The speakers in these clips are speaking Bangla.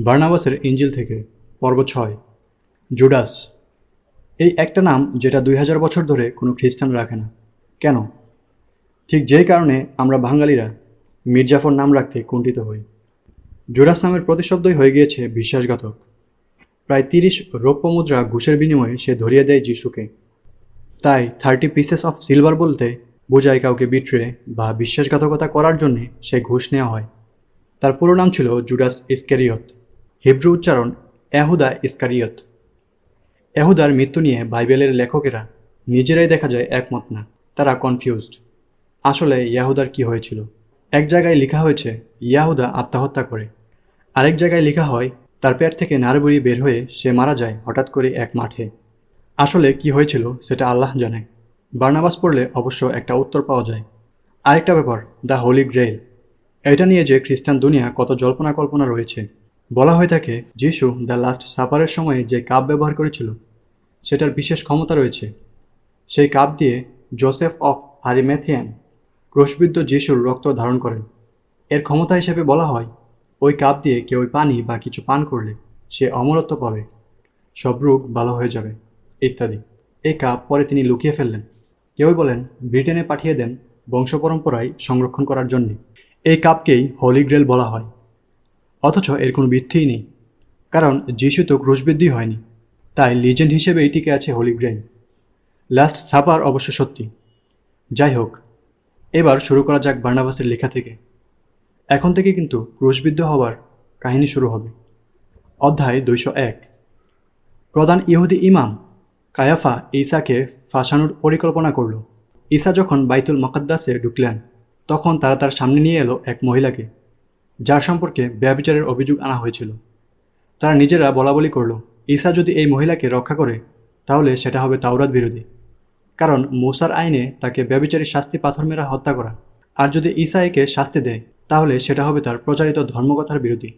বার্নাবাসের ইঞ্জিল থেকে, পর্ব ছয়, জুডাস। এই একটা নাম যেটা দুই হাজার বছর ধরে কোনো খ্রিস্টান রাখে না। কেন? ঠিক যেই কারণে আমরা বাঙালিরা মির্জাফর নাম রাখতে কুণ্ঠিত হই। জুডাস নামের প্রতিশব্দই হয়ে গিয়েছে বিশ্বাসঘাতক। প্রায় তিরিশ রৌপ্য মুদ্রা ঘুষের বিনিময়ে সে ধরিয়ে দেয় যিশুকে। তাই থার্টি পিসেস অফ সিলভার বলতে বোঝায় কাউকে বিট্রে বা বিশ্বাসঘাতকতা করার জন্যে সে ঘুষ নেওয়া হয়। তার পুরো নাম ছিল জুডাস ইস্কারিয়ত। হিব্রু উচ্চারণ এহুদা ইস্কারিয়ত। এহুদার মৃত্যু নিয়ে বাইবেলের লেখকেরা নিজেরাই দেখা যায় একমত না, তারা কনফিউজড আসলে ইয়াহুদার কি হয়েছিল? এক জায়গায় লেখা হয়েছে, ইয়াহুদা আত্মহত্যা করে। আরেক জায়গায় লেখা হয়, তার পেট থেকে নারবুড়ি বের হয়ে সে মারা যায় হঠাৎ করে এক মাঠে। আসলে কি হয়েছিল সেটা আল্লাহ জানে। বার্নাবাস পড়লে অবশ্য একটা উত্তর পাওয়া যায়। আরেকটা ব্যাপার, দ্য হোলি গ্রেল এটা নিয়ে যে খ্রিস্টান দুনিয়া কত জল্পনা কল্পনা রয়েছে বলা হয়ে থাকে যিশু দ্য লাস্ট সাফারের সময়ে যে কাপ ব্যবহার করেছিল, সেটার বিশেষ ক্ষমতা রয়েছে। সেই কাপ দিয়ে জোসেফ অফ আরিমেথিয়ান ক্রোশবিদ্ধ যিশুর রক্ত ধারণ করেন। এর ক্ষমতা হিসেবে বলা হয়, ওই কাপ দিয়ে কেউ পানি বা কিছু পান করলে সে অমরত্ব পাবে, সব রোগ ভালো হয়ে যাবে, ইত্যাদি। এই কাপ পরে তিনি লুকিয়ে ফেললেন। কেউ বলেন, ব্রিটেনে পাঠিয়ে দেন বংশ পরম্পরায় সংরক্ষণ করার জন্যে। এই কাপকেই হোলি গ্রেল বলা হয়। অথচ এর কোনো ভিত্তিই নেই। কারণ যিশু তো ক্রুশবৃদ্ধি হয়নি, তাই লিজেন্ড হিসেবে টিকে আছে হোলি গ্রেল লাস্ট সাপার অবশ্য সত্যি। যাই হোক, এবার শুরু করা যাক বার্নাবাসের লেখা থেকে। এখন থেকে কিন্তু ক্রুশবিদ্ধ হওয়ার কাহিনী শুরু হবে। অধ্যায় দুইশো এক। প্রধান ইহুদি ইমাম কায়াফা ঈসাকে ফাঁসানোর পরিকল্পনা করল। ঈসা যখন বাইতুল মকদ্দাসে ঢুকলেন, তখন তারা তার সামনে নিয়ে এলো এক মহিলাকে। যার সম্পর্কে ব্যবিচারের অভিযোগ আনা হয়েছিল। তারা নিজেরা বলা বলি করল, ঈসা যদি এই মহিলাকে রক্ষা করে, তাহলে সেটা হবে তাওরাত বিরোধী। কারণ মুসার আইনে তাকে ব্যবিচারী শাস্তি পাথর মেরা হত্যা করা। আর যদি ঈসা একে শাস্তি দেয়, তাহলে সেটা হবে তার প্রচারিত ধর্মকথার বিরোধী।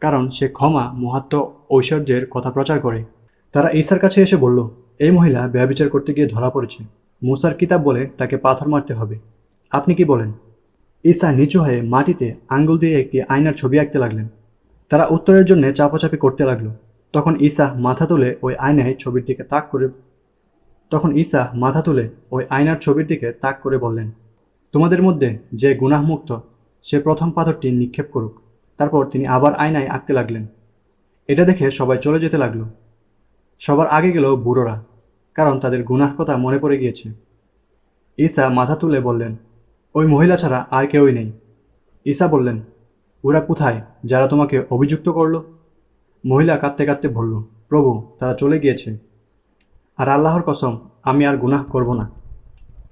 কারণ সে ক্ষমা, মহাত্ম, ঐশ্বর্যের কথা প্রচার করে। তারা ঈসার কাছে এসে বলল, এই মহিলা ব্যবচার করতে গিয়ে ধরা পড়েছে। মুসার কিতাব বলে তাকে পাথর মারতে হবে। আপনি কি বলেন? ঈসা নিচু হয়ে মাটিতে আঙ্গুল দিয়ে একটি আয়নার ছবি আঁকতে লাগলেন। তারা উত্তরের জন্য চাপাচাপি করতে লাগল। তখন ঈসা মাথা তুলে ওই আয়নায় ছবির দিকে তাক করে তখন ঈসা মাথা তুলে ওই আয়নার ছবির দিকে তাক করে বললেন, তোমাদের মধ্যে যে গুনাহমুক্ত, সে প্রথম পাথরটি নিক্ষেপ করুক। তারপর তিনি আবার আয়নায় আঁকতে লাগলেন। এটা দেখে সবাই চলে যেতে লাগল। সবার আগে গেল বুড়োরা, কারণ তাদের গুনাহ কথা মনে পড়ে গিয়েছে। ঈসা মাথা তুলে বললেন ওই মহিলা ছাড়া আর কেউই নেই। ঈসা বললেন, ওরা কোথায়? যারা তোমাকে অভিযুক্ত করল? মহিলা কাঁদতে কাঁদতে বলল, প্রভু, তারা চলে গিয়েছে। আর আল্লাহর কসম, আমি আর গুনাহ করব না।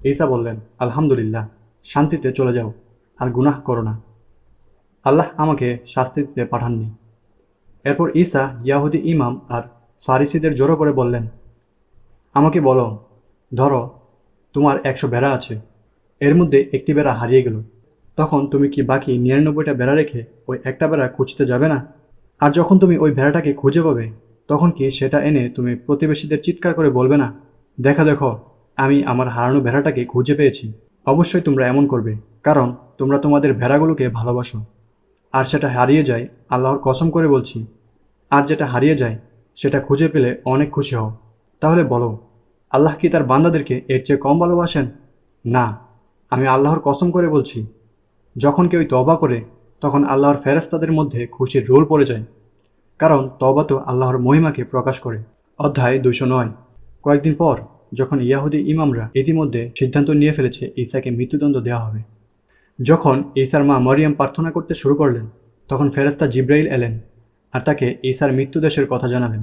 ঈসা বললেন, আলহামদুলিল্লাহ, শান্তিতে চলে যাও, আর গুনাহ করো না। আল্লাহ আমাকে শাস্তি দিতে পাঠাননি। এরপর ঈসা ইয়াহুদি ইমাম আর ফারিসিদের জোরো করে বললেন, আমাকে বলো, ধরো, তোমার একশো বেড়া আছে এর মধ্যে একটি বেড়া হারিয়ে গেল। তখন তুমি কি বাকি নিরানব্বইটা বেড়া রেখে ওই একটা বেড়া খুঁজতে যাবে না? আর যখন তুমি ওই ভেড়াটাকে খুঁজে পাবে, তখন কি সেটা এনে তুমি প্রতিবেশীদের চিৎকার করে বলবে না? দেখা দেখো, আমি আমার হারানো ভেড়াটাকে খুঁজে পেয়েছি। অবশ্যই তোমরা এমন করবে, কারণ তোমরা তোমাদের ভেড়াগুলোকে ভালোবাসো। আর সেটা হারিয়ে যায়, আল্লাহর কসম করে বলছি। আর যেটা হারিয়ে যায়, সেটা খুঁজে পেলে অনেক খুশি হও। তাহলে বলো, আল্লাহ কি তার বান্দাদেরকে এর চেয়ে কম ভালোবাসেন? না। আমি আল্লাহর কসম করে বলছি, যখন কেউ তবা করে, তখন আল্লাহর ফেরাস্তাদের মধ্যে খুশির রোল পড়ে যায়। কারণ তবা তো আল্লাহর মহিমাকে প্রকাশ করে। অধ্যায় দুশো নয়। কয়েকদিন পর, যখন ইয়াহুদি ইমামরা ইতিমধ্যে সিদ্ধান্ত নিয়ে ফেলেছে ঈসাকে মৃত্যুদণ্ড দেওয়া হবে, যখন ঈসার মা মরিয়াম প্রার্থনা করতে শুরু করলেন, তখন ফেরাস্তা জিব্রাইল এলেন আর তাকে ঈসার মৃত্যুদেশের কথা জানালেন।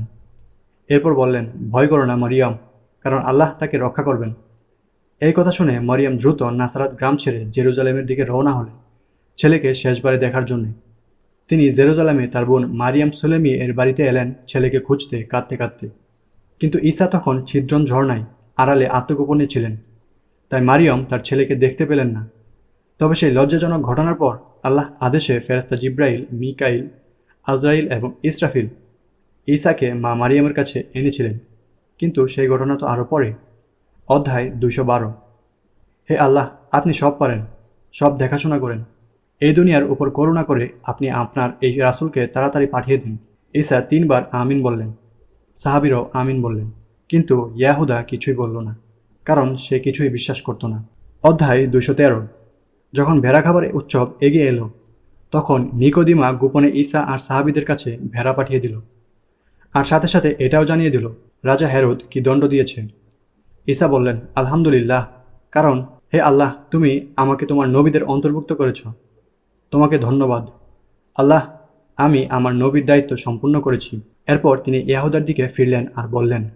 এরপর বললেন, ভয় করো না মরিয়াম, কারণ আল্লাহ তাকে রক্ষা করবেন। এই কথা শুনে মরিয়াম দ্রুত নাসারাত গ্রাম ছেড়ে জেরুজালেমের দিকে রওনা হলেন ছেলেকে শেষবারে দেখার জন্যে। তিনি জেরুজালেমে তার বোন মারিয়াম সুলেমি এর বাড়িতে এলেন ছেলেকে খুঁজতে কাঁদতে কাঁদতে। কিন্তু ঈসা তখন ছিদ্রন ঝর্ণায় আড়ালে আত্মগোপনে ছিলেন। তাই মারিয়ম তার ছেলেকে দেখতে পেলেন না। তবে সেই লজ্জাজনক ঘটনার পর আল্লাহ আদেশে ফেরাস্তা জিব্রাইল, মিকাইল, আজরাইল এবং ইসরাফিল ঈসাকে মা মারিয়ামের কাছে এনেছিলেন। কিন্তু সেই ঘটনা তো আরও পরে। অধ্যায় দুইশো বারো। হে আল্লাহ, আপনি সব পারেন, সব দেখাশোনা করেন। এই দুনিয়ার উপর করুণা করে আপনি আপনার এই রাসূলকে তাড়াতাড়ি পাঠিয়ে দিন। ঈসা তিনবার আমিন বললেন। সাহাবিরও আমিন বললেন। কিন্তু ইয়াহুদা কিছুই বলল না, কারণ সে কিছুই বিশ্বাস করত না। অধ্যায় দুশো তেরো। যখন ভেড়া খাবারের উৎসব এগিয়ে এলো, তখন নিকোদিমা গোপনে ঈসা আর সাহাবিদের কাছে ভেড়া পাঠিয়ে দিল। আর সাথে সাথে এটাও জানিয়ে দিল, রাজা হেরোদ কি দণ্ড দিয়েছে। ঈসা বললেন, আলহামদুলিল্লাহ। কারণ, হে আল্লাহ, তুমি আমাকে তোমার নবীদের অন্তর্ভুক্ত করেছ। তোমাকে ধন্যবাদ। আল্লাহ, আমি আমার নবীর দায়িত্ব সম্পূর্ণ করেছি। এরপর তিনি ইয়াহুদার দিকে ফিরলেন আর বললেন,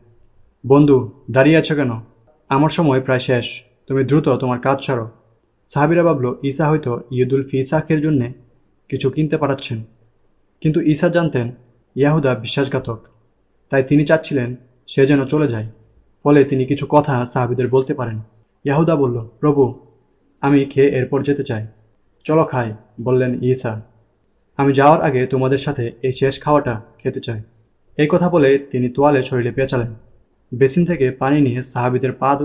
বন্ধু, দাঁড়িয়ে আছো কেন? আমার সময় প্রায় শেষ। তুমি দ্রুত তোমার কাজ ছাড়ো সাহাবিরা ভাবলো, ঈসা হয়তো ঈদুল ফিসাকের জন্যে কিছু কিনতে পাঠাচ্ছেন। কিন্তু ঈসা জানতেন, ইয়াহুদা বিশ্বাসঘাতক। তাই তিনি চাচ্ছিলেন সে যেন চলে যায়। ফলে তিনি কিছু কথা সাহাবিদের বলতে পারেন। ইয়াহুদা বলল, প্রভু, আমি খেয়ে এরপর যেতে চাই। চলো খাই, বললেন ঈসা। আমি যাওয়ার আগে তোমাদের সাথে এই শেষ খাওয়াটা খেতে চাই। এই কথা বলে তিনি তোয়ালে শরীরে পেঁচালেন। বেসিন থেকে পানি নিয়ে সাহাবিদের পা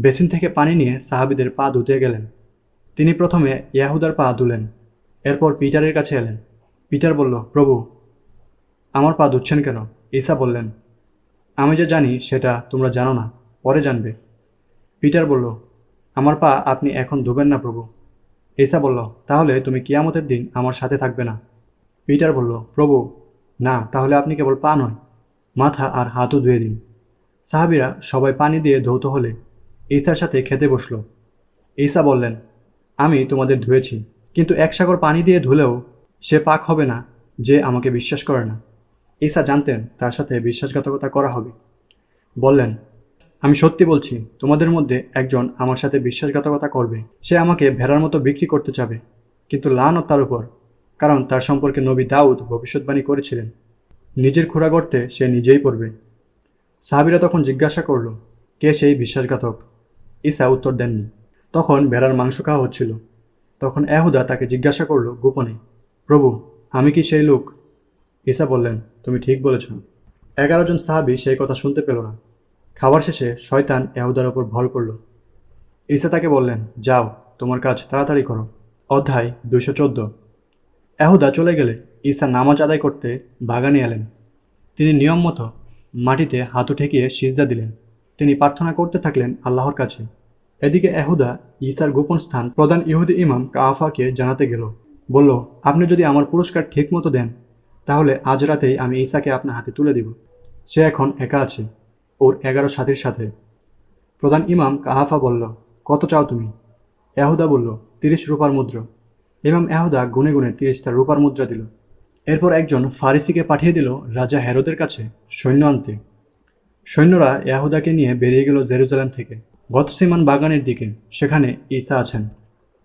বেসিন থেকে পানি নিয়ে সাহাবিদের পা ধুতে গেলেন। তিনি প্রথমে ইয়াহুদার পা ধুলেন, এরপর পিটারের কাছে এলেন। পিটার বলল, প্রভু, আমার পা ধুচ্ছেন কেন? ঈসা বললেন আমি যে জানি সেটা তোমরা জানো না, পরে জানবে। পিটার বলল, আমার পা আপনি এখন ধুবেন না প্রভু। ঈসা বলল, তাহলে তুমি কিয়ামতের দিন আমার সাথে থাকবে না। পিটার বলল, প্রভু, না, তাহলে আপনি কেবল পা নয়, মাথা আর হাতও ধুয়ে দিন। সাহাবিরা সবাই পানি দিয়ে ধৌত হলে ঈসার সাথে খেতে বসল। ঈসা বললেন, আমি তোমাদের ধুয়েছি, কিন্তু এক সাগর পানি দিয়ে ধুলেও সে পাক হবে না যে আমাকে বিশ্বাস করে না। ঈসা জানতেন তার সাথে বিশ্বাসঘাতকতা করা হবে। বললেন, আমি সত্যি বলছি, তোমাদের মধ্যে একজন আমার সাথে বিশ্বাসঘাতকতা করবে। সে আমাকে ভেড়ার মতো বিক্রি করতে চাবে, কিন্তু লানও তার উপর, কারণ তার সম্পর্কে নবী দাউদ ভবিষ্যৎবাণী করেছিলেন। নিজের খোরা গর্তে সে নিজেই পড়বে। সাহাবিরা তখন জিজ্ঞাসা করল, কে সেই বিশ্বাসঘাতক? ঈসা উত্তর দেননি। তখন ভেড়ার মাংস খাওয়া হচ্ছিল। তখন এহুদা তাকে জিজ্ঞাসা করল গোপনে, প্রভু, আমি কি সেই লোক ঈসা বললেন, তুমি ঠিক বলেছ। এগারো জন সাহাবি সেই কথা শুনতে পেল না। খাবার শেষে শয়তান এহুদার ওপর ভর করল। ঈসা তাকে বললেন, যাও, তোমার কাজ তাড়াতাড়ি করো। অধ্যায় দুইশো চোদ্দ। এহুদা চলে গেলে ঈসা নামাজ আদায় করতে বাগানে এলেন। তিনি নিয়ম মতো মাটিতে হাঁটু ঠেকিয়ে সিজদা দিলেন। তিনি প্রার্থনা করতে থাকলেন আল্লাহর কাছে। এদিকে এহুদা ঈসার গোপন স্থান প্রধান ইহুদি ইমাম কাফাকে জানাতে গেল। বলল, আপনি যদি আমার পুরস্কার ঠিক মতো দেন তাহলে আজ রাতেই আমি ঈসাকে আপনার হাতে তুলে দিব। সে এখন একা আছে, ওর এগারো সাথীর সাথে। প্রধান ইমাম কাহাফা বলল, কত চাও তুমি? এহুদা বলল, তিরিশ রূপার মুদ্রা। ইমাম এহুদা গুনে গুনে তিরিশটা রূপার মুদ্রা দিল। এরপর একজন ফারিসিকে পাঠিয়ে দিল রাজা হেরোদের কাছে সৈন্য আনতে। সৈন্যরা এহুদাকে নিয়ে বেরিয়ে গেল জেরুজালেম থেকে। গতসিমান বাগানের দিকে, সেখানে ঈসা আছেন।